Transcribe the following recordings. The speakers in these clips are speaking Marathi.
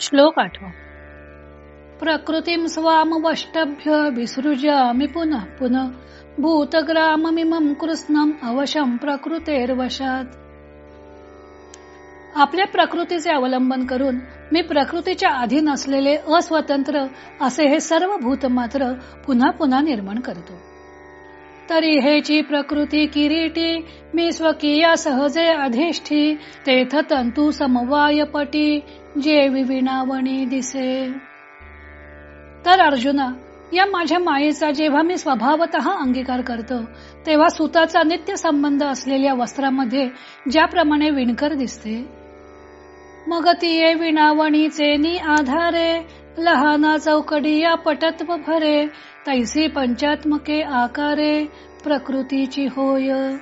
श्लोक आठवा. प्रकृतीम स्वाम वष्टभ्य विसृजामि पुनः पुनः भूतग्राममिमं कृष्णम अवशम प्रकृतेर्वशात. आपल्या प्रकृतीचे अवलंबन करून मी प्रकृतीच्या अधीन असलेले अस्वतंत्र असे हे सर्व भूत मात्र पुन्हा पुन्हा निर्माण करतो. तरी हेची प्रकृती किरीटी मी स्वकीया सहजे अधिष्ठी तेथ तंतू समवायपटी जे विविणावणी दिसे. तर अर्जुना या माझ्या मायेचा जेव्हा मी स्वभावत अंगीकार करतो तेव्हा सुताचा नित्य संबंध असलेल्या वस्त्रामध्ये ज्याप्रमाणे विणकर दिसते. मग ती विणावणीचे नि आधारे लहाना चौकडिया पटत्व भरे तैसी पंचात्मके आकारे प्रकृतीची होय.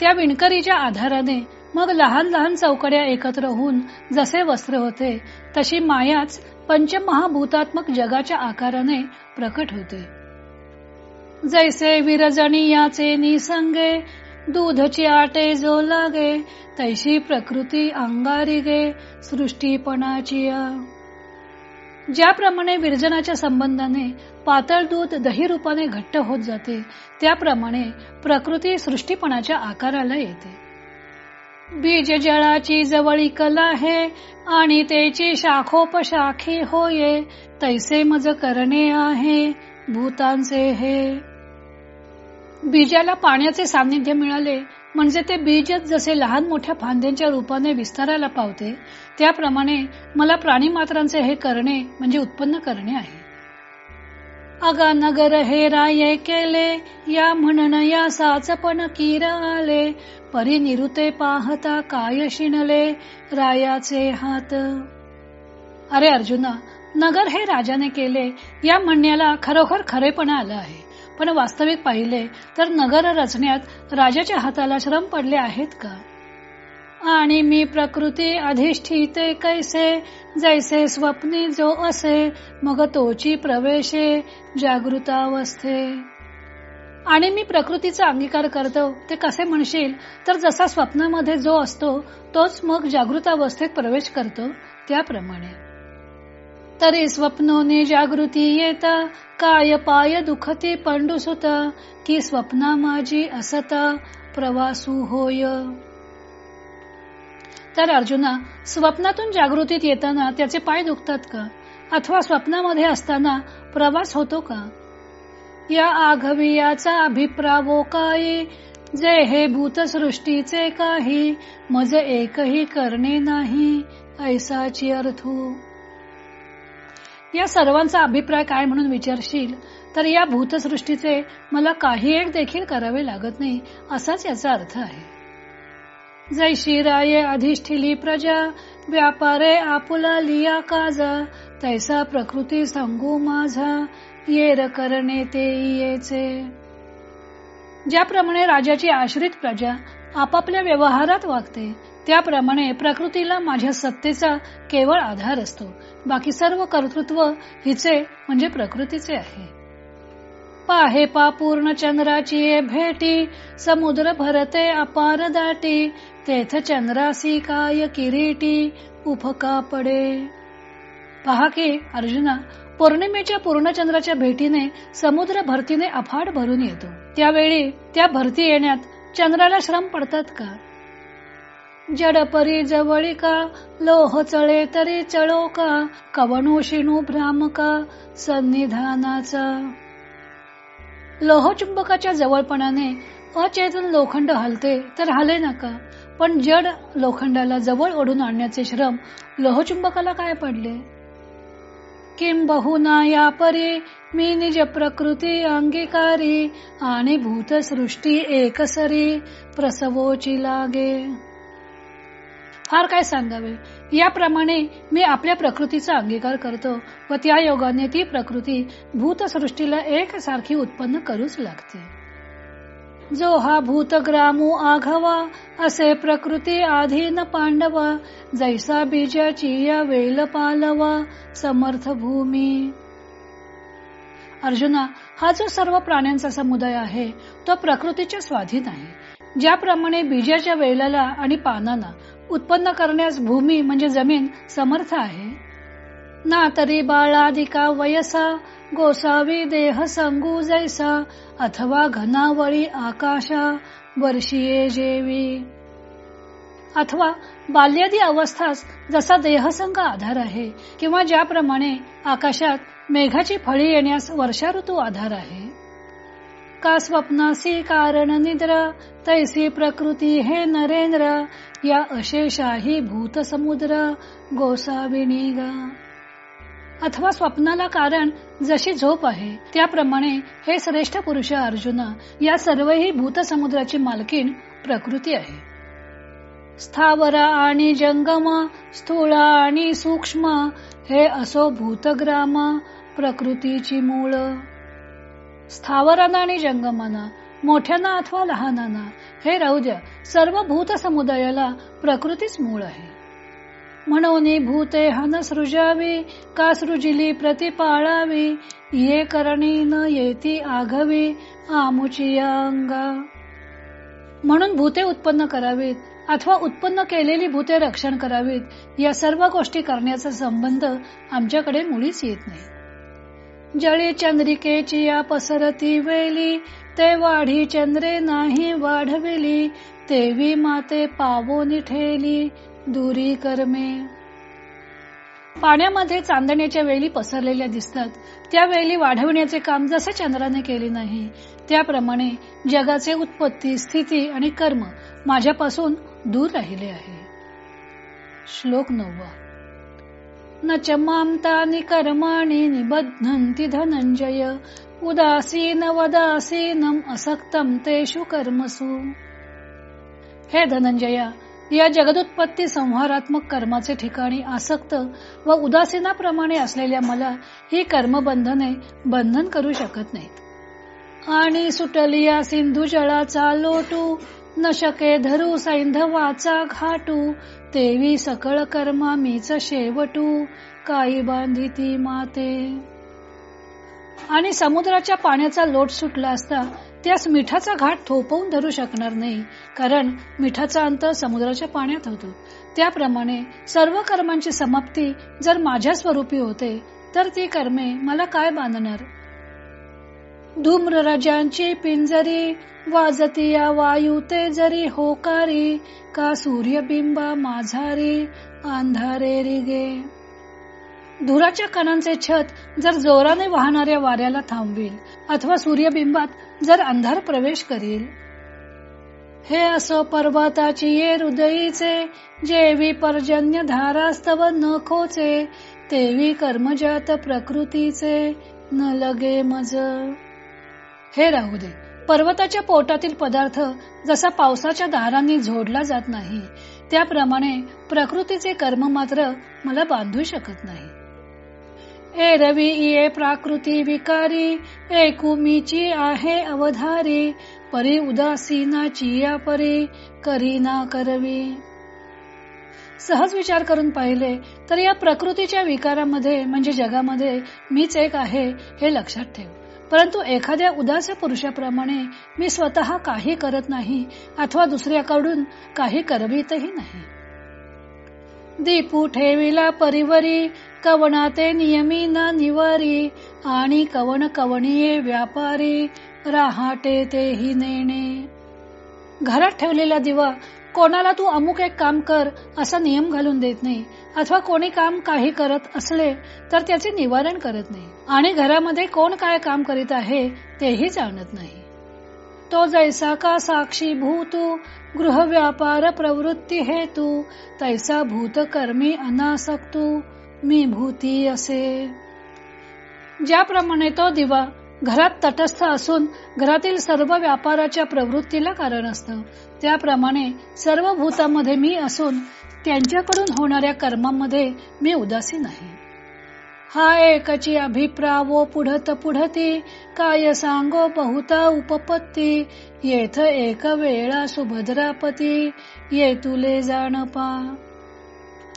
त्या विणकरीच्या आधाराने मग लहान लहान चौकड्या एकत्र होऊन जसे वस्त्र होते तशी मायाच पंचमहाभूतात्मक जगाच्या आकाराने प्रकट होते. जैसे विरजणी याचे निसंगे दूधची आटे जो लागे तैशी प्रकृती अंगारी गे सृष्टीपणाची. ज्याप्रमाणे विरजनाच्या संबंधाने पातळ दूध दही रूपाने घट्ट होत जाते. त्याप्रमाणे प्रकृती सृष्टीपणाच्या आकाराला येते. बीज जळाची जवळी कला आहे आणि त्याची शाखोपशाखी होये. तैसे मज करणे आहे भूतांचे हे. बीजाला पाण्याचे सान्निध्य मिळाले म्हणजे ते बीजच जसे लहान मोठ्या फांद्यांच्या रूपाने विस्ताराला पावते त्याप्रमाणे मला प्राणी मात्रांचे हे करणे म्हणजे उत्पन्न करणे आहे. अगा नगर हे राये केले या म्हणन या साचपण किर आले परिनिरुते पाहता काय शिणले रायाचे हात. अरे अर्जुना नगर हे राजाने केले या म्हणण्याला खरोखर खरेपणा आलं आहे. पण वास्तविक पाहिले तर नगर रचण्यात राजाच्या हाताला श्रम पडले आहेत का? आणि मी प्रकृती अधिष्ठिते कैसे? जैसे स्वप्नी जो असे मग तोची प्रवेशे जागृतावस्थे. आणि मी प्रकृतीचा अंगीकार करतो ते कसे म्हणशील? तर जसा स्वप्नामध्ये जो असतो तोच मग जागृतावस्थेत प्रवेश करतो त्याप्रमाणे. तरी स्वप्नोने जागृती येता काय पाय दुखती पंडुसुत की स्वप्ना माझी असता प्रवासू होय. तर अर्जुना स्वप्नातून जागृतीत येताना त्याचे पाय दुखतात का? अथवा स्वप्नामध्ये असताना प्रवास होतो का? या आघवियाचा अभिप्रावो काय जे हे भूतसृष्टीचे काही मज एकही करणे नाही ऐसाची अर्थू. या सर्वांचा अभिप्राय काय म्हणून विचारशील? तर या भूतसृष्टीचे मला काही एक देखील करावे लागत नाही असाच याचा अर्थ आहे. जैशी राये अधिष्ठिली प्रजा व्यापारे आपुला लिया काजा तैसा प्रकृती सांगू माझा येर करणे ते येचे. ज्याप्रमाणे राजाची आश्रित प्रजा आपापल्या व्यवहारात वागते त्याप्रमाणे प्रकृतीला माझ्या सत्तेचा केवळ आधार असतो. बाकी सर्व कर्तृत्व हिचे म्हणजे प्रकृतीचे आहे. पाहे पा पूर्ण चंद्राची भेटी समुद्र भरते अपार दाटी तेथ चंद्रासी काय किरीटी उपका पडे पहा की अर्जुना पौर्णिमेच्या पूर्णचंद्राच्या भेटीने समुद्र भरतीने अफाट भरून येतो. त्यावेळी त्या भरती येण्यात चंद्राला श्रम पडतात का? जडपरी जवळी का? लोह चळे तरी चळो का? कवनो शिणू भ्राम का? सन्निधानाचा. लोहचुंबकाच्या जवळपणाने अचेतन लोखंड हलते तर हले नका. पण जड लोखंडाला जवळ ओढून आणण्याचे श्रम लोहचुंबकाला काय पडले? किंबहुना या परी मी निज प्रकृती अंगीकारी आणि भूतसृष्टी एकसरी प्रसवोची लागे. फार काय सांगावे? याप्रमाणे मी आपल्या प्रकृतीचा अंगीकार करतो व त्या योगाने ती प्रकृती भूतसृष्टीला एकसारखी उत्पन्न करूच लागते. जो हा भूतग्रामू आघवा असे प्रकृती आधीन पांडवा जैसा बीजाची या वेल पालवा समर्थ भूमी. अर्जुना हा जो सर्व प्राण्यांचा समुदाय आहे तो प्रकृतीच्या स्वाधीन आहे. ज्याप्रमाणे बीजाच्या वेलाला आणि पानांना उत्पन्न करण्यास भूमी म्हणजे जमीन समर्थ आहे. ना तरी बाळाधिका वयसा गोसावी देह संगू जैसा अथवा घनावळी आकाशा वर्षीये जेवी. अथवा बाल्यादी अवस्थास जसा देहसंग आधार आहे किंवा ज्याप्रमाणे आकाशात मेघाची फळी येण्यास वर्षा ऋतू आधार आहे. का स्वप्नासी कारण निद्रा तैसी प्रकृती हे नरेंद्र या अशेषाही भूत समुद्र गोसाविणी गा अथवा स्वप्नाला कारण जशी झोप आहे त्याप्रमाणे हे श्रेष्ठ पुरुष अर्जुना या सर्वही भूतसमुद्राची मालकीण प्रकृती आहे. स्थावरा आणि जंगम स्थूळा आणि सूक्ष्म हे असो भूतग्राम प्रकृतीची मूळ. स्थावरांना आणि जंगमाना मोठ्यांना अथवा लहानांना हे राहू द्या सर्व भूत समुदायाला प्रकृतीच मूळ आहे. म्हणून भूते हन सृजावी का सृजिली प्रतिपाळावी ये करणी न येती आघवी आमुची अंगा. म्हणून भूते उत्पन्न करावीत अथवा उत्पन्न केलेली भूते रक्षण करावीत या सर्व गोष्टी करण्याचा संबंध आमच्याकडे मुळीच येत नाही. जळी चंद्रिकेची या पसरती वेली ते वाढी चंद्रे नाही वाढविली तेवी माते पावोनी ठेली दुरी कर्मे पाण्यामध्ये चांदण्याच्या वेळी पसरलेल्या दिसतात. त्या वेली वाढविण्याचे काम जसे चंद्राने केले नाही त्याप्रमाणे जगाचे उत्पत्ती स्थिती आणि कर्म माझ्यापासून दूर राहिले आहे. श्लोक नववा. न च मामतानि कर्माणि निबद्धंती धनंजय उदासीन वदासीनम असक्तम तेषु कर्मसु. हे धनंजया या जगदुत्पत्ती संहारात्मक कर्माचे ठिकाणी आसक्त व उदासीनाप्रमाणे असलेल्या मला ही कर्मबंधने बंधन करू शकत नाहीत. आणि सुटली या सिंधू जळाचा लोटू न शके धरू सैंधवाचा घाटू तेवी सकळ कर्मा मीच शेवटू काही बांधिती माते. आणि समुद्राच्या पाण्याचा लोट सुटला असता त्यास मिठाचा घाट थोपवून धरू शकणार नाही कारण मिठाचा अंत समुद्राच्या पाण्यात होतो. त्याप्रमाणे सर्व कर्मांची समाप्ती जर माझ्या स्वरूपी होते तर ती कर्मे मला काय बांधणार? धूम्रराजांची पिंजरी वाजती वायू ते जरी होकारी का सूर्यबिंबा माझारी अंधारे रिगे? धुराच्या कणांचे छत जर जोराने वाहणाऱ्या वाऱ्याला थांबविल अथवा सूर्यबिंबात जर अंधार प्रवेश करील. हे असो पर्वताची ये हृदयीचे जेवी पर्जन्य धारास्तव न खोचे तेवी कर्मजात प्रकृतीचे न लगे मज. हे राहू दे पर्वताच्या पोटातील पदार्थ जसा पावसाच्या धारांनी झोडला जात नाही त्याप्रमाणे प्रकृतीचे कर्म मात्र मला बांधू शकत नाही. ए रवी ये प्राकृती विकारी एकुमीची आहे अवधारी परी उदासीनाची या परी करीना करवी. सहज विचार करून पाहिले तर या प्रकृतीच्या विकारामध्ये म्हणजे जगामध्ये मीच एक आहे हे लक्षात ठेव. परंतु एखाद्या उदास पुरुषाप्रमाणे मी स्वतः काही करत नाही अथवा दुसऱ्याकडून काही करवितही नाही. दीपू ठेविला परिवरी कवनाते नियमी न निवारी आणि कवन कवणीये व्यापारी राहाटे तेही नेणे. घरात ठेवलेला दिवा कोणाला तू अमुक एक काम कर असा नियम घालून देत नाही अथवा कोणी काम काही करत असले तर त्याचे निवारण करत नाही. आणि घरामध्ये कोण काय काम करीत आहे तेही जाणत नाही. तो जैसा का साक्षी भूतू गृह व्यापार प्रवृत्ती हेतू तैसा भूत कर्मी अनासक्तू. मी भूती असे. ज्याप्रमाणे तो दिवा घरात तटस्थ असून घरातील सर्व व्यापाराच्या प्रवृत्तीला कारण असतं त्याप्रमाणे सर्व भूतामध्ये मी असून त्यांच्याकडून होणाऱ्या कर्मामध्ये मी उदासीन आहे. हा एकची अभिप्रावो पुढत पुढती काय सांगो बहुता उपपत्ती येथ एक वेळा सुभद्रापती ये तुले जाण पा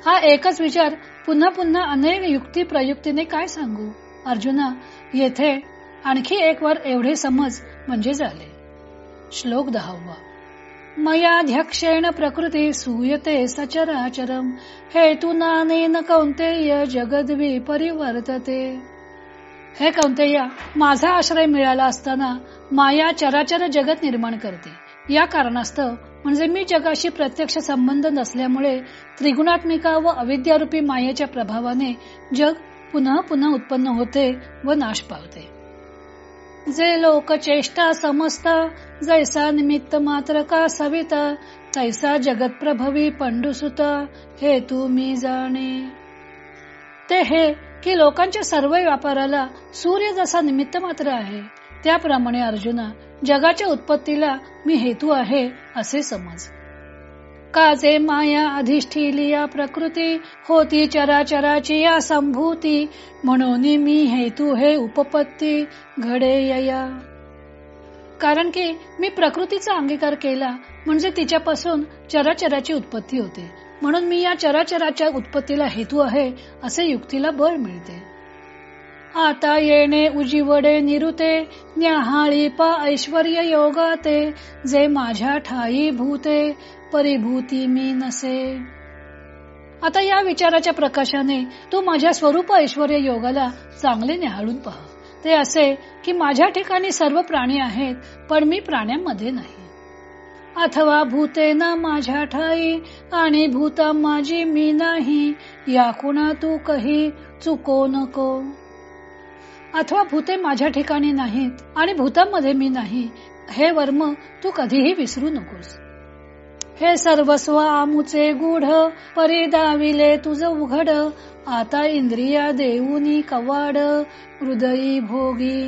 हा एकच विचार पुन्हा पुन्हा अनेक युक्ती प्रयुक्तीने काय सांगू? अर्जुना येथे आणखी एक वर एवढे समज म्हणजे झाले. श्लोक दहावा. मयाध्यक्षेण प्रकृती सूयते सचराचरम हेतुनानेन कौंतेय जगद्वी परिवर्तते. हे कौंतेया माझा आश्रय मिळाला असताना माया चराचर जगत निर्माण करते. या कारणास्तव म्हणजे मी जगाशी प्रत्यक्ष संबंध नसल्यामुळे त्रिगुणात्मिका व अविद्यारूपी मायेच्या प्रभावाने जग पुन्हा पुन्हा उत्पन्न होते व नाश पावते. जे लोक चेष्टा समजता जैसा निमित्त मात्र का सविता तैसा जगत प्रभवी पंडुसुता हे तू मी जाणे. ते हे की लोकांच्या सर्व व्यापाराला सूर्य जसा निमित्त मात्र आहे त्याप्रमाणे अर्जुना जगाच्या उत्पत्तीला मी हेतू आहे असे समज. काजे माया अधिष्ठिली या प्रकृती होती चराचराची या संभूती म्हणून मी हेतू हे उपपत्ती घडे या कारण की मी प्रकृतीचा अंगीकार केला म्हणजे तिच्यापासून चराचराची उत्पत्ती होते म्हणून मी या चराचराच्या उत्पत्तीला हेतू आहे असे युक्तीला बळ मिळते. आता येणे उजीवडे निरुते न्याहाळी पा ऐश्वर योगाते जे माझ्या ठाई भूते परिभूती मी नसे. आता या विचाराच्या प्रकाशाने तू माझ्या स्वरूप ऐश्वर योगाला चांगले निहाळून पहा. ते असे की माझ्या ठिकाणी सर्व प्राणी आहेत पण मी प्राण्यांमध्ये नाही. अथवा भूते ना माझ्या ठाई आणि भूता माझी मी नाही या कुणा तू कही चुको नको. अथवा भूते माझ्या ठिकाणी नाहीत आणि भूतांमध्ये मी नाही हे वर्म तू कधीही विसरू नकोस. हे सर्वस्व आमुचे गुढ परिदाविले तुझ उघड आता इंद्रिया देऊनी कवाड हृदयी भोगी.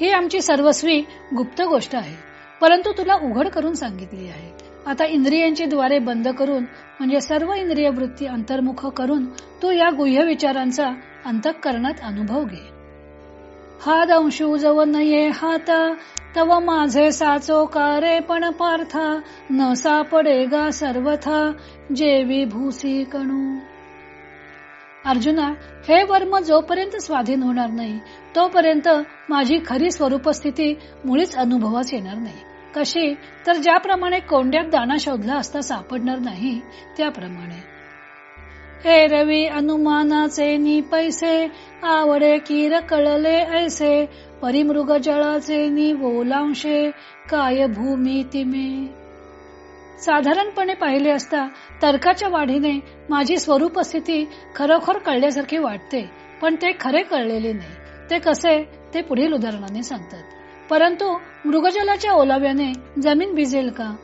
ही आमची सर्वस्वी गुप्त गोष्ट आहे परंतु तुला उघड करून सांगितली आहे. आता इंद्रियांची द्वारे बंद करून म्हणजे सर्व इंद्रिय वृत्ती अंतर्मुख करून तू या गुह्य विचारांचा अंतःकरणात अनुभव घे. हा दंशू जव ये हाता तव माझे साचो कारे पण पार्था न सापडेगा सर्वथा जेवी भूसी कणू. अर्जुना हे वर्म जोपर्यंत स्वाधीन होणार नाही तोपर्यंत माझी खरी स्वरूप स्थिती मुळीच अनुभवास येणार नाही. कशी? तर ज्याप्रमाणे कोंड्यात दाणा शोधला असता सापडणार नाही त्याप्रमाणे. ए रवी अनुमानाचे नि पैसे आवडे किर कळले ऐसे परिमृग जळाचे नि बोलांशे काय भूमी तिमे. साधारणपणे पाहिले असता तर्काच्या वाढीने माझी स्वरूप स्थिती खरोखर कळल्यासारखी वाटते पण ते खरे कळलेले नाही. ते कसे ते पुढील उदाहरणाने सांगतात. परंतु मृगजलाच्या ओलाव्याने जमीन भिजेल का?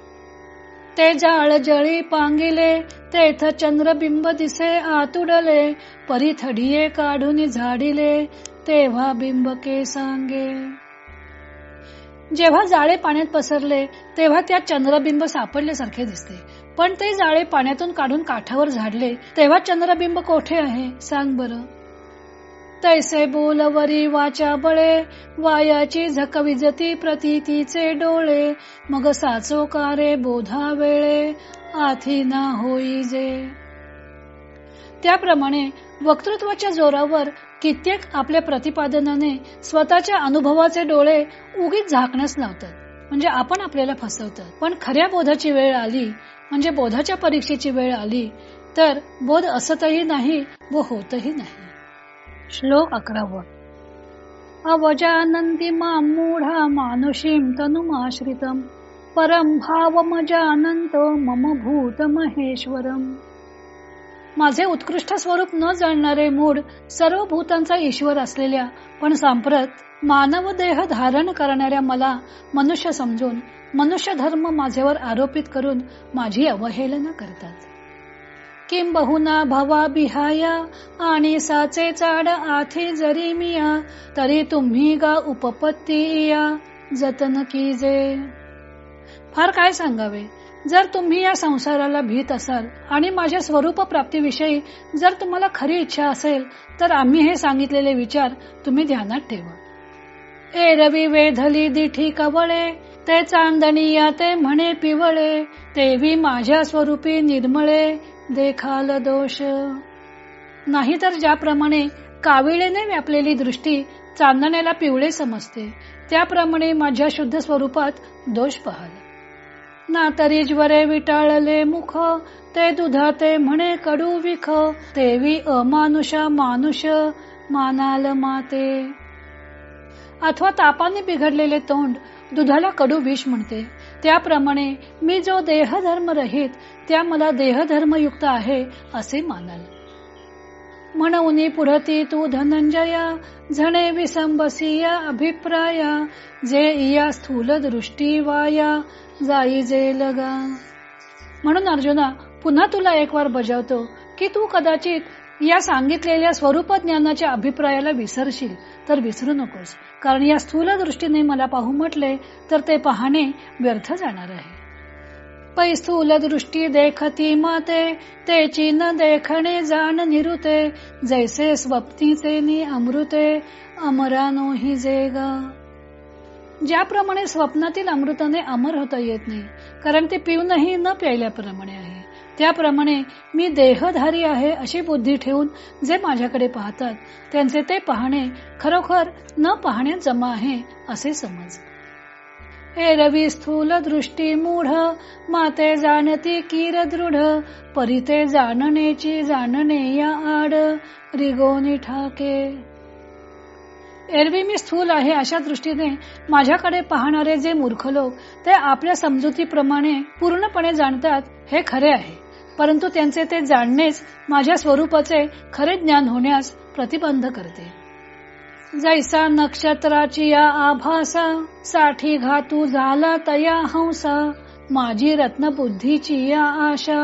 ते जाळ जळी पांगिले तेथ चंद्रबिंब दिसे आतुडले परिथडिये काढून झाडिले तेव्हा बिंबके सांगे. जेव्हा जाळे पाण्यात पसरले तेव्हा त्या चंद्रबिंब सापडल्यासारखे दिसते. पण ते जाळे पाण्यातून काढून काठावर झाडले तेव्हा चंद्रबिंब कोठे आहे? सांग बरं. तैसे बोलवरी वाचा बळे वायाची झकविजती प्रतीतीचे डोळे मग साचो कारे बोधा वेळे आथी ना होई जे. त्याप्रमाणे वक्तृत्वाच्या जोरावर कित्येक आपल्या प्रतिपादनाने स्वतःच्या अनुभवाचे डोळे उगीच झाकण्यास लावतात. म्हणजे आपण आपल्याला फसवतात. पण खऱ्या बोधाची वेळ आली म्हणजे बोधाच्या परीक्षेची वेळ आली तर बोध असतही नाही व होतही नाही. श्लोक अकरावा. अवजानंती मूढा मानुषीम तनुमाश्रितम. परम भाव मम भूत महेश्वरम माझे उत्कृष्ट स्वरूप न जाणणारे मूढ सर्व भूतांचा ईश्वर असलेल्या पण सांप्रत मानव देह धारण करणाऱ्या मला मनुष्य समजून मनुष्य धर्म माझ्यावर आरोपित करून माझी अवहेलना करतात. किंबहुना भवा बिहाया? आणि साचे चाड आथे जरी मिया तरी तुम्ही गा उपपत्ती या. जतन कीजे फार काय सांगावे? जर तुम्ही या संसाराला भीत असाल आणि माझ्या स्वरूप प्राप्तीविषयी जर तुम्हाला खरी इच्छा असेल तर आम्ही हे सांगितलेले विचार तुम्ही ध्यानात ठेवा. ए रवी वेधली दिठी कवळे ते चांदणी या ते म्हणे पिवळे तेवी माझ्या स्वरूपी निर्मळे देखाल दोष. नाहीतर ज्याप्रमाणे काविळेने व्यापलेली दृष्टी चांदण्याला पिवळे समजते त्याप्रमाणे माझ्या शुद्ध स्वरूपात दोष पहाल. ना तरी ज्वरे विटाळले मुख ते दुधा ते म्हणे कडू विख. तेवी अमानुषा मानुष मानाल माते. अथवा तापाने बिघडलेले तोंड दुधाला कडू विष म्हणते त्याप्रमाणे मी जो देहधर्म रहित त्या मला देहधर्मयुक्त आहे असे मानल. म्हणून पुढती तू धनंजया झणे विसंबसिया अभिप्राया जे इया स्थूल दृष्टी वाया जाई जे लगा. म्हणून अर्जुना पुन्हा तुला एक वार बजावतो की तू कदाचित या सांगितलेल्या स्वरूप ज्ञानाच्या अभिप्रायाला विसरशील तर विसरू नकोस. कारण या स्थूल दृष्टीने मला पाहू म्हटले तर ते पाहणे व्यर्थ जाणार आहे. पै स्थूल दृष्टी देखती माते ते न देखणे जाण निरुते जैसे स्वप्नीचे नि अमृते अमरानो हि जेगा. ज्याप्रमाणे स्वप्नातील अमृताने अमर होता येत नाही कारण ते पिऊनही न प्यायल्याप्रमाणे आहे. त्याप्रमाणे मी देहधारी आहे अशी बुद्धी ठेवून जे माझ्याकडे पाहतात त्यांचे ते पाहणे खरोखर न पाहणे जमा आहे असे समज. ए रवी स्थूल दृष्टी मूढ माते जाणती कीर दृढ परिते जाणनेची जाणणे या आड रिगोनी ठाके. एरवी मी स्थूल आहे अशा दृष्टीने माझ्याकडे पाहणारे जे मूर्ख लोक ते आपल्या समजुतीप्रमाणे पूर्णपणे जाणतात हे खरे आहे. परंतु त्यांचे ते जाणणेच माझ्या स्वरूपाचे खरे ज्ञान होण्यास प्रतिबंध करते. जैसा नक्षत्राची या आभासा साठी घातू झाला तया हंसा माझी रत्नबुद्धीची या आशा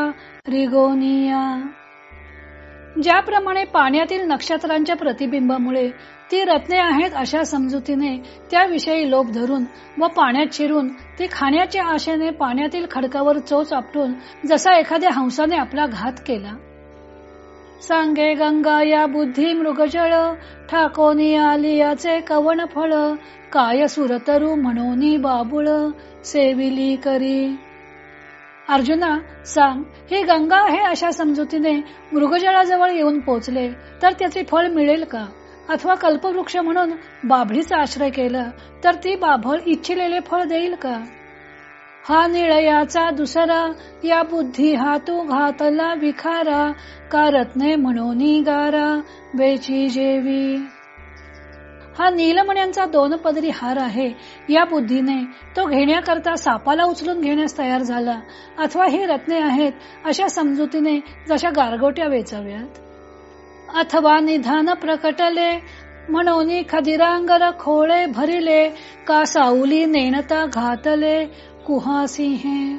रिगोनिया ज्याप्रमाणे पाण्यातील नक्षत्रांच्या प्रतिबिंबामुळे ती रत्ने आहेत अशा समजुतीने त्याविषयी लोभ धरून व पाण्यात शिरून ती खाण्याच्या आशेने पाण्यातील खडकावर चोच आपटून जसा एखाद्या हंसाने आपला घात केला. सांगे गंगा या बुद्धी मृगजळ ठाकोनी आली याचे कवण फळ काय सुरतरू म्हणोनी बाबुळ सेविली करी. अर्जुना सांग ही गंगा आहे अशा समजुतीने मृगजळाजवळ येऊन पोचले तर त्याचे फळ मिळेल का? अथवा कल्पवृक्ष म्हणून बाभळीचा आश्रय केला तर ती बाभळ इच्छिलेले फळ देईल का? हा निळयाचा दुसरा या बुद्धी हा तू घातला विखारा का रत्ने म्हणून गारा बेची जेवी? हा नीलमण्यांचा दोन पदरी हार आहे. या बुद्धीने तो घेण्याकरता सापाला उचलून घेण्यास तयार झाला. अथवा ही रत्ने आहेत अशा समजुतीने जशा गारगोट्या वेचाव्यात. अथवा निधान प्रकटले म्हणून खदिरांगर खोळे भरिले का साऊली नेणता घातले कुहासिंहे.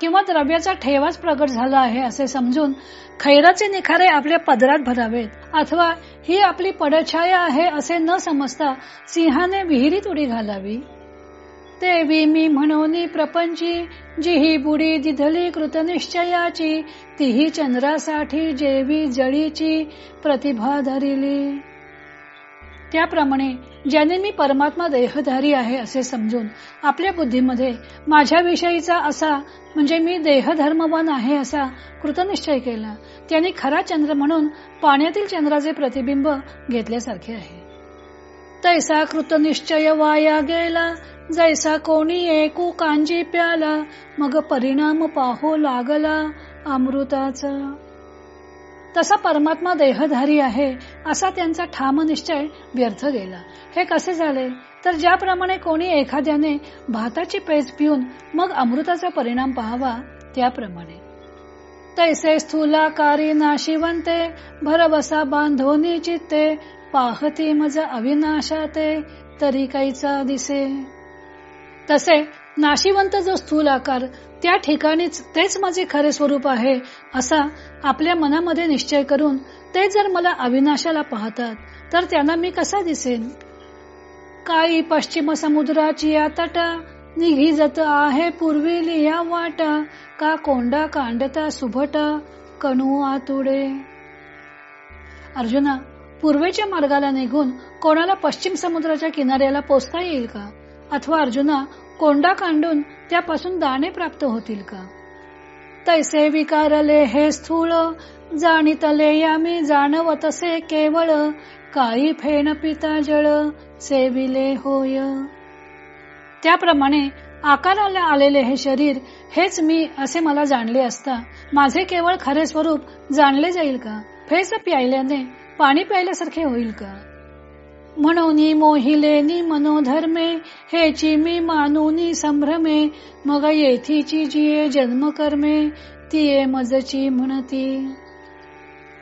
किंवा द्रव्याचा ठेवाच प्रगट झाला आहे असे समजून खैराचे निखारे आपल्या पदरात भरावेत अथवा ही आपली पडछाया आहे असे न समजता सिंहाने विहिरीत उडी घालावी. देवी मी म्हणून प्रपंची जी ही बुडी दिधली कृतनिश्चयाची तीही चंद्रासाठी जेवी जळीची प्रतिभा धरिली. त्याप्रमाणे ज्याने मी परमात्मा देहधारी आहे असे समजून आपल्या बुद्धीमध्ये माझ्याविषयीचा असा म्हणजे मी देहधर्मवान आहे असा कृतनिश्चय केला त्याने खरा चंद्र म्हणून पाण्यातील चंद्राचे प्रतिबिंब घेतल्यासारखे आहे. तैसा कृतनिश्चय वाया गेला जैसा कोणी एकू कांजी प्याला मग परिणाम पाहू लागला अमृताचा. तसा परमात्मा देहधारी आहे असा त्यांचा ठाम निश्चय व्यर्थ गेला. हे कसे झाले? तर ज्याप्रमाणे कोणी एखाद्याने भाताची पेज पिऊन मग अमृताचा परिणाम पाहावा त्याप्रमाणे. तैसे स्थूलाकारी नाशिवंते भरवसा बांधोनी चित्ते पाहती मज अविनाशाते तरी काहीचा दिसे. तसे नाशिवंत जो स्थूल आकार त्या ठिकाणीच तेच माझे खरे स्वरूप आहे असा आपल्या मनामध्ये निश्चय करून ते जर मला अविनाशाला पाहतात तर त्यांना मी कसा दिसेन? काही पश्चिम समुद्राची या तटा निघिजत आहे पूर्वी लिया वाटा का कोंडा कांडता सुभट कणू आतुडे अर्जुना पूर्वेच्या मार्गाला निघून कोणाला पश्चिम समुद्राच्या किनाऱ्याला पोचता येईल का? अथवा अर्जुना कोंडा कांडून त्यापासून दाणे प्राप्त होतील का? तैसे विकारले हे स्थूळ जाणीतले यामी जाणवतसे केवळ काही फेण पिता जळ सेविले होय. त्याप्रमाणे आकाराला आलेले हे शरीर हेच मी असे मला जाणले असता माझे केवळ खरे स्वरूप जाणले जाईल का? फेस प्यायल्याने पाणी प्यायल्यासारखे होईल का? म्हणून मोहिले नि मनोधर्मे हेची मी मानूनी संभ्रमे मग येथीची जिये जन्म कर्मे तिये मजची म्हणती.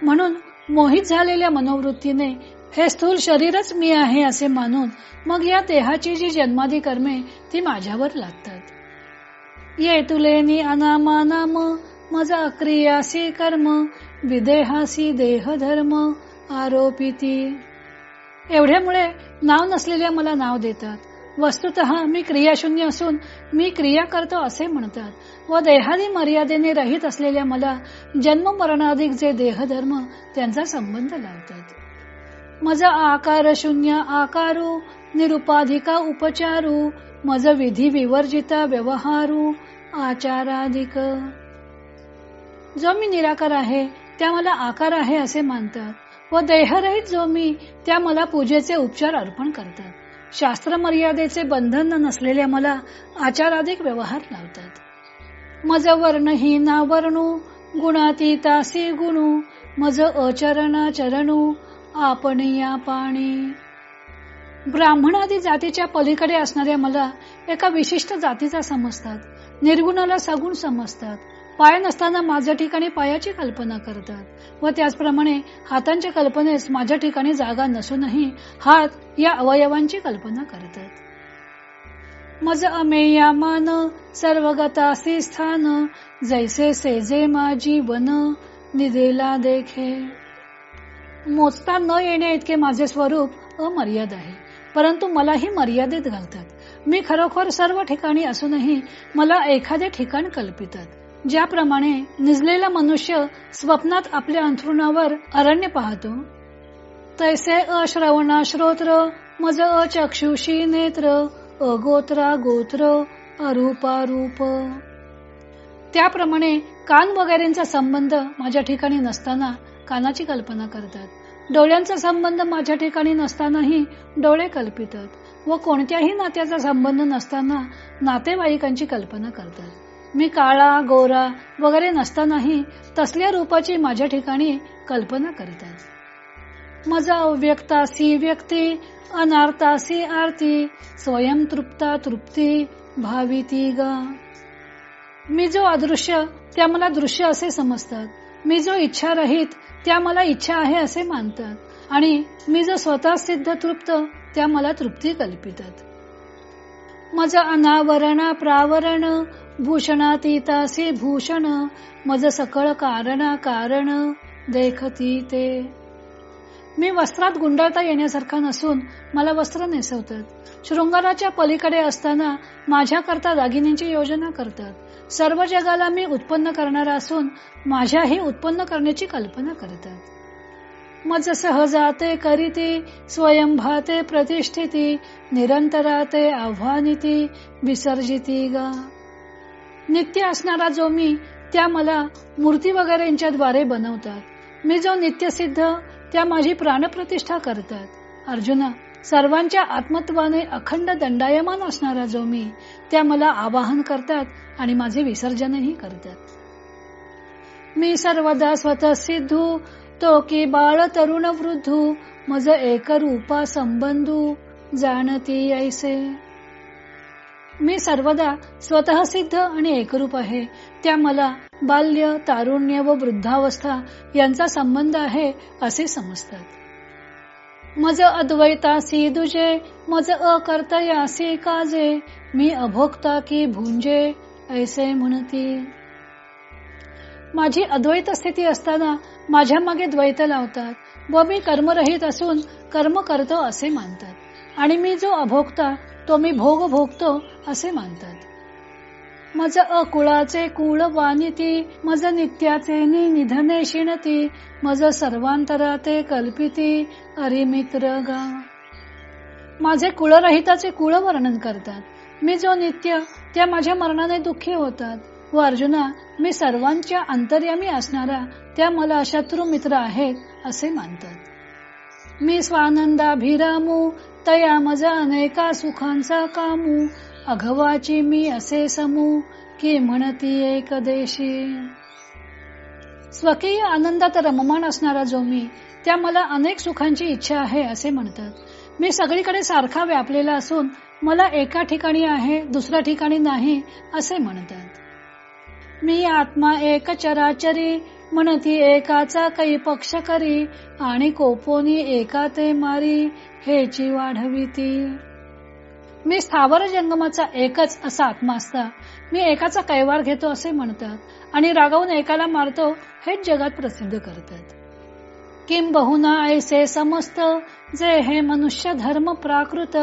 म्हणून मोहित झालेल्या मनोवृत्तीने हे स्थूल शरीरच मी आहे असे मानून मग या देहाची जी जन्मादी कर्मे ती माझ्यावर लागतात. ये तुले नि अनामानाम मज अक्रियासी कर्म विदेहासी देह धर्म आरोपिती. एवढ्यामुळे नाव नसलेल्या मला नाव देतात. वस्तुत मी क्रियाशून्य असून मी क्रिया करतो असे म्हणतात व देहादी मर्यादेने रहित असलेल्या मला जन्म मरणाधिक जे देहधर्म त्यांचा संबंध लावतात. मज आकार शून्य आकारू निरुपाधिका उपचारू मज विधी विवर्जिता व्यवहारू आचाराधिक. जो मी निराकार आहे त्या मला आकार आहे असे मानतात. व देहरहित जो मी त्या मला पूजेचे उपचार अर्पण करतात. शास्त्र मर्यादेचे बंधन नसलेल्या मला आचाराधिक व्यवहार लावतात. मज वर्णहीना वर्णू गुणातीतासी गुणू मज अचरणा चरणू आपण या पाणी. ब्राह्मणादी जातीच्या पलीकडे असणाऱ्या मला एका विशिष्ट जातीचा समजतात. निर्गुणाला सगुण समजतात. पाय नसताना माझ्या ठिकाणी पायाची कल्पना करतात व त्याचप्रमाणे हातांच्या कल्पनेस माझ्या ठिकाणी जागा नसूनही हात या अवयवांची कल्पना करतात. मज अमेया मान सर्वगतासी स्थान जैसे सेजे माझी वन निदेला देखे. मोजता न येण्या इतके माझे स्वरूप अमर्याद आहे परंतु मलाही मर्यादेत घालतात. मी खरोखर सर्व ठिकाणी असूनही मला एखादे ठिकाण कल्पितात. ज्याप्रमाणे निजलेला मनुष्य स्वप्नात आपल्या अंथरुणावर अरण्य पाहतो. तैसे अश्रवणा श्रोत्र मज अचक्षुषी नेत्र अगोत्रा गोत्र अरूपारूप. त्याप्रमाणे कान वगैरेंचा संबंध माझ्या ठिकाणी नसताना कानाची कल्पना करतात. डोळ्यांचा संबंध माझ्या ठिकाणी नसतानाही डोळे कल्पितात व कोणत्याही नात्याचा संबंध नसताना नातेवाईकांची कल्पना करतात. मी काळा गोरा वगैरे नसतानाही तसल्या रूपाची माझ्या ठिकाणी कल्पना करतात मजा अव्यक्तासी व्यक्ती अनार्थासी आरती स्वयं तृप्ता तृप्ती भाविती गा. मी जो अदृश्य त्या मला दृश्य असे समजतात. मी जो इच्छा रहित त्या मला इच्छा आहे असे मानतात. आणि मी जो स्वतः सिद्ध तृप्त त्या मला तृप्ती कल्पितात. मज अनावरण प्रावरण भूषणातीतासी भूषण मज सकळ कारण कारण देखती ते. मी वस्त्रात गुंडाळता येण्यासारखा नसून मला वस्त्र नेसवतात. शृंगाराच्या पलीकडे असताना माझ्याकरता दागिन्यांची योजना करतात. सर्व जगाला मी उत्पन्न करणारा असून माझ्याही उत्पन्न करण्याची कल्पना करतात. मज सहजाते करीती स्वयंभाते प्रतिष्ठिती निरंतराते आव्हानिती विसर्जिती गा. नित्य असणारा जो मी त्या मला मूर्ती वगैरेच्या द्वारे बनवतात. मी जो नित्य सिद्ध त्या माझी प्राणप्रतिष्ठा करतात. अर्जुना सर्वांच्या आत्मत्वाने अखंड दंडायमान असणारा जो मी त्या मला आवाहन करतात आणि माझे विसर्जनही करतात. मी सर्वदा स्वतः सिद्धू तो की बाळ तरुण वृद्धू मज एक रूपा संबंधू जाणती ऐसे. मी सर्वदा स्वतः सिद्ध आणि एकरूप आहे. त्या मला बाल्य तारुण्य व वृद्धावस्था यांचा संबंध आहे असे समजतात. मज अद्वैतासी दुजे मज अकर्तयासी काजे मी अभोक्ता की भुंजे ऐसे म्हणती. माझी अद्वैत स्थिती असताना माझ्या मागे द्वैत लावतात व मी कर्मरहित असून कर्म करतो असे मानतात. आणि मी जो अभोक्ता तो मी भोग भोगतो असे मानतात. मज अकुळाचे कुळ वानिती मज नित्याचे निधने शिणती मज सर्वांतराते कल्पिती अरिमित्र गा. माझे कुळरहिताचे कुळ वर्णन करतात. मी जो नित्य त्या माझ्या मरणाने दुःखी होतात. व अर्जुना मी सर्वांच्या अंतर्यामी असणारा त्या मला शत्रू मित्र आहेत असे मानतात. मी स्वानंदाभिरामू तया मज अनेका सुखांचा कामू. अघवाची मी असे समू की म्हणती एक देशी. स्वकीय आनंदात रममाण असणारा जो मी त्या मला अनेक सुखांची इच्छा आहे असे म्हणतात. मी सगळीकडे सारखा व्यापलेला असून मला एका ठिकाणी आहे दुसऱ्या ठिकाणी नाही असे म्हणतात. मी आत्मा एक चराचरी म्हणती एकाचा काही पक्ष करी आणि कोपोनी एका ते मारी हेची वाढविती. मी स्थावर जंगमाचा एकच असा आत्मा असता मी एकाचा कैवार घेतो असे म्हणतात आणि रागावून एकाला मारतो हेच जगात प्रसिद्ध करतात. किम बहुना ऐसे समस्त जे हे मनुष्य धर्म प्राकृत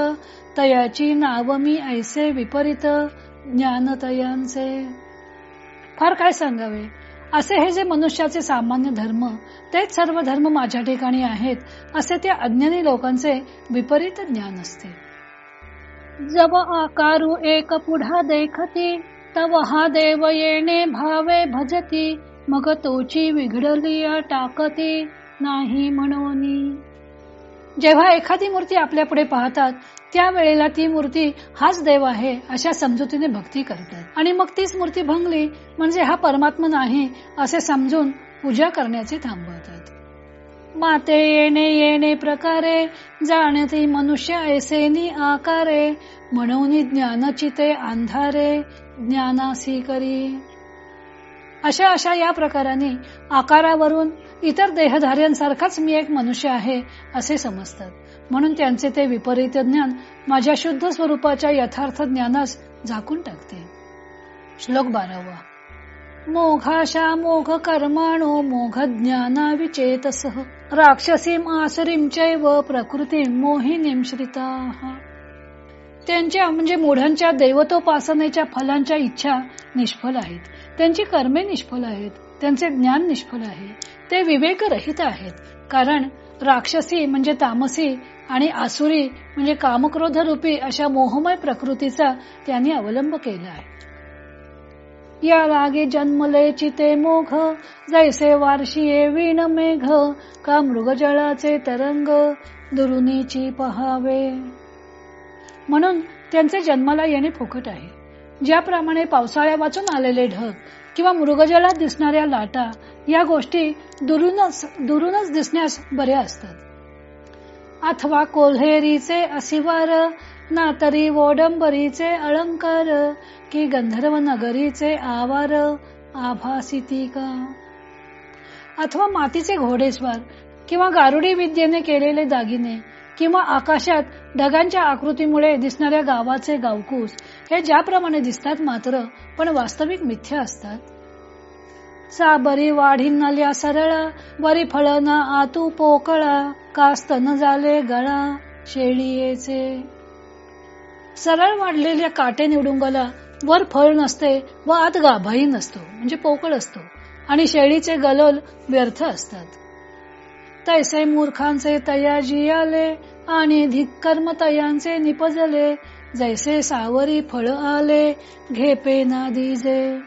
तयाची नाव मी ऐसे विपरीत ज्ञान तयांचे फार काय सांगावे? असे हे जे मनुष्याचे सामान्य धर्म तेच सर्व धर्म माझ्या ठिकाणी आहेत असे त्या अज्ञानी लोकांचे विपरीत ज्ञान असते. जब आकारू एक पुढा देखती तव हा देव येणे भावे भजती मग तोची विघडली टाकती नाही म्हणून. जेव्हा एखादी मूर्ती आपल्या पुढे पाहतात त्यावेळेला ती मूर्ती हाच देव आहे अशा समजुतीने भक्ती करतात. आणि मग तीच मूर्ती भंगली म्हणजे हा परमात्मा नाही असे समजून पूजा करण्याचे थांबवतात. माते येणे येणे प्रकारे जाणती मनुष्य ऐसेनी आकारे म्हणून ज्ञानचिते अंधारे ज्ञानासी करी. अशा अशा या प्रकाराने आकारावरून इतर देहधार्यांसारखाच मी एक मनुष्य आहे असे समजतात. म्हणून त्यांचे ते विपरीत ज्ञान माझ्या शुद्ध स्वरूपाच्या यथार्थ ज्ञानास झाकून टाकते. श्लोक बारावा. मोघाशा मोघ कर्माणो मोघ ज्ञाना विचेतस. राक्षसीम आसुरीम चैव प्रकृती मोहिनीम श्रिता. त्यांच्या म्हणजे मूढांच्या देवतोपासनेच्या फलांच्या इच्छा निष्फल आहेत. त्यांची कर्मे निष्फल आहेत. त्यांचे ज्ञान निष्फल आहे. ते विवेकरहित आहेत. कारण राक्षसी म्हणजे तामसी आणि आसुरी म्हणजे कामक्रोध रूपी अशा मोहमय प्रकृतीचा त्यांनी अवलंब केला आहे. या लागे जन्मले चिते मोघ जैसे वार्षिये विण मेघ का मृगजळाचे तरंग दुरुनीची पहावे. म्हणून त्यांचे जन्माला येणे फुकट आहे. ज्याप्रमाणे पावसाळ्या वाचून आलेले ढग किंवा मृगजलात दिसणाऱ्या लाटा या गोष्टी दुरूनच दुरूनच दिसण्यास बऱ्या असतात. अथवा कोल्हेरीचे असिवार ना तरी वोडंबरीचे अलंकार कि गंधर्व नगरीचे आवार आभासिती का अथवा मातीचे घोडेस्वार किंवा गारुडी विद्येने केलेले दागिने किंवा आकाशात ढगांच्या आकृतीमुळे दिसणाऱ्या गावाचे गावकूस हे ज्याप्रमाणे दिसतात मात्र पण वास्तविक मिथ्या असतात. सा बरी वाढी नल्या सरळ बरी फळ ना आतू पोकळा का स्तन झाले गळा शेळीचे सरळ वाढलेल्या काटे निवडुंगाला वर फळ नसते व आत गाभाही नसतो म्हणजे पोकळ असतो. आणि शेळीचे गलोल व्यर्थ असतात. तैसे मूर्खांचे तयाजी आले आणि धिक्कर्म तयांचे निपजले. जैसे सावरी फळ आले घेपे ना दिजे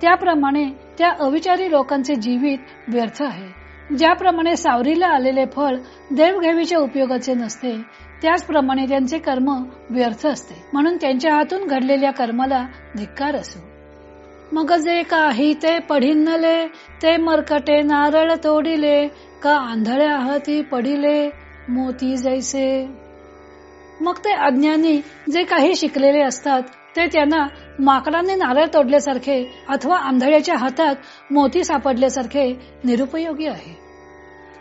त्याप्रमाणे त्या अविचारी लोकांचे जीवित व्यर्थ आहे. ज्याप्रमाणे सावरीला आलेले फळ देवघेवीच्या उपयोगाचे नसते त्याचप्रमाणे त्यांचे कर्म व्यर्थ असते. म्हणून त्यांच्या हातून घडलेल्या कर्माला धिक्कार असो. मग जे काही ते पढिन्नले ते मरकटे नारळ तोडिले का आंधळ्या हाती पडिले मोती जैसे? मग ते अज्ञानी जे काही शिकलेले असतात ते त्यांना माकडाने नारळ तोडल्यासारखे अथवा आंधळ्याच्या हातात मोती सापडल्यासारखे निरुपयोगी आहे.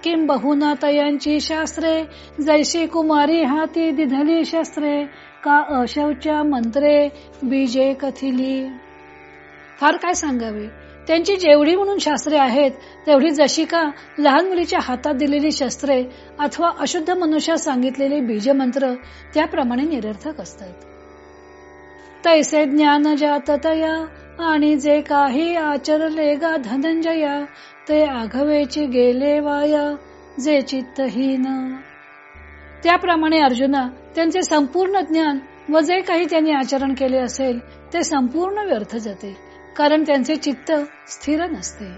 किंबहुना तयांची शास्त्रे जैशी कुमारी हाती दिधली शस्त्रे का अशौच्या मंत्रे बीजे कथिली. फार काय सांगावे? त्यांची जेवढी म्हणून शास्त्रे आहेत तेवढी जशी का लहान मुलीच्या हातात दिलेली शस्त्रे अथवा अशुद्ध मनुष्यात सांगितलेले बीजमंत्र त्याप्रमाणे निरर्थक असतात. तैसे ज्ञान जाततया आणि जे काही आचरले गा धनंजया ते आघवेची गेले वाया जे चित्तहीन. त्याप्रमाणे अर्जुना त्यांचे संपूर्ण ज्ञान व जे काही त्यांनी आचरण केले असेल ते संपूर्ण व्यर्थ जाते कारण त्यांचे चित्त स्थिर नसते.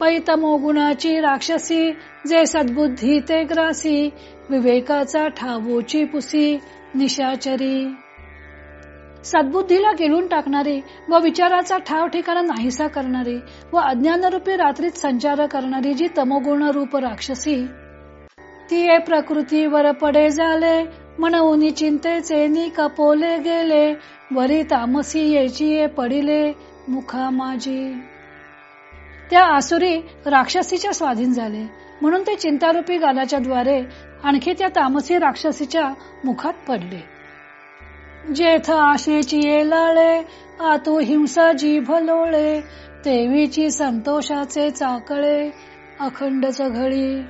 पैतमो गुणाची राक्षसी जे सद्बुद्धी ते ग्रासी विवेकाचा ठावोची पुसी निशाचरी. सद्बुद्धीला गिळून टाकणारी व विचाराचा ठाव ठिकाणा नाहीसा करणारी व अज्ञानरूपी रात्रीत संचार करणारी जी तमोगुण रूप राक्षसी ती ए प्रकृतीवर पडे झाले म्हणून चिंतेचे नि कपोले गेले वरी तामसी याची पडिले मुखा माझी त्या आसुरी राक्षसीच्या स्वाधीन झाले म्हणून ते चिंतारूपी गालाच्या द्वारे आणखी त्या तामसी राक्षसीच्या मुखात पडले. जेथ आशेची ये लाळे आतू हिंसा जीभ लोळे तेवीची संतोषाचे चाकळे अखंड चघळी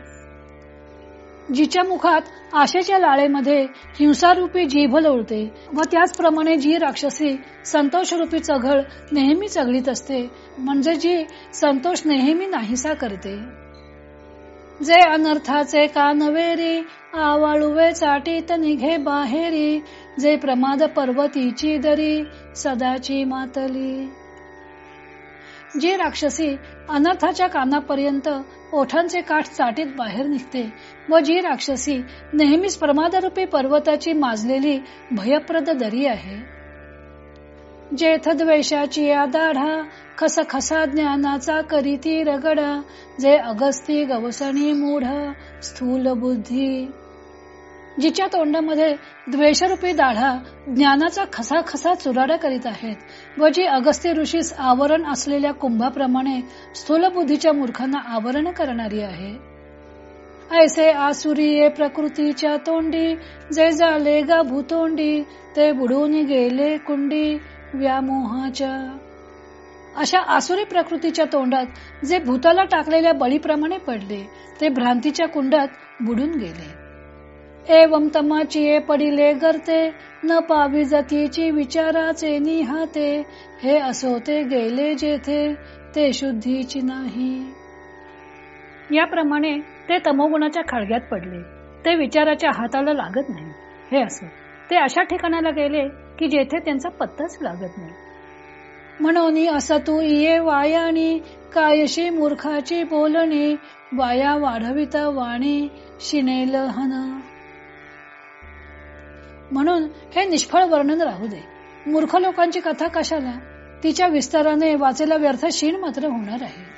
जिच्या मुखात आशेच्या लाळेमध्ये हिंसारूपी जीभ लोळते व त्याचप्रमाणे जी राक्षसी संतोषरूपी चघळ नेहमी चघळीत असते म्हणजे जी संतोष नेहमी नाहीसा करते. जे अनर्थाचे कानवेरी आवाळुवे चाटीत निघे बाहेरी जे प्रमाद पर्वतीची दरी सदाची मातली. जी राक्षसी अनर्थाच्या कानापर्यंत ओठांचे काठ चाटीत बाहेर निघते व जी राक्षसी नेहमीच प्रमादरूपी पर्वताची माजलेली भयप्रद दरी आहे. जेथ द्वेषाची आदाढा खस खसा ज्ञानाचा करीती रगड जे अगस्ती गवसणी मूढ स्थूल बुद्धी. जिच्या तोंडामध्ये द्वेषरूपी दाढा ज्ञानाचा खसा खसा चुराडा करीत आहेत व जी अगस्त्य ऋषीस आवरण असलेल्या कुंभाप्रमाणे स्थूल बुद्धीच्या मूर्खांना आवरण करणारी आहे. ऐसे आसुरी प्रकृतीच्या तोंडी जे झाले गा भूतोंडी ते बुडून गेले कुंडी व्यामोहाच्या. अशा आसुरी प्रकृतीच्या तोंडात जे भूताला टाकलेल्या बळीप्रमाणे पडले ते भ्रांतीच्या कुंडात बुडून गेले. एवम तमाची पडिले गर्ते न पावी जतीची विचाराचे निहाते हे असोते गेले जेथे ते शुद्धीची नाही. याप्रमाणे ते तमोगुणाच्या खळग्यात पडले ते विचाराच्या हाताला लागत नाही हे असो. ते अशा ठिकाणाला गेले की जेथे त्यांचा पत्ताच लागत नाही. म्हणून असं तू ये वायानी कायशी मूर्खाची बोलणी वाया वाढविता वाणी शिनेल हन. म्हणून हे निष्फळ वर्णन राहू दे. मूर्ख लोकांची कथा कशाला? तिच्या विस्ताराने वाचेला व्यर्थ शीण मात्र होणार आहे.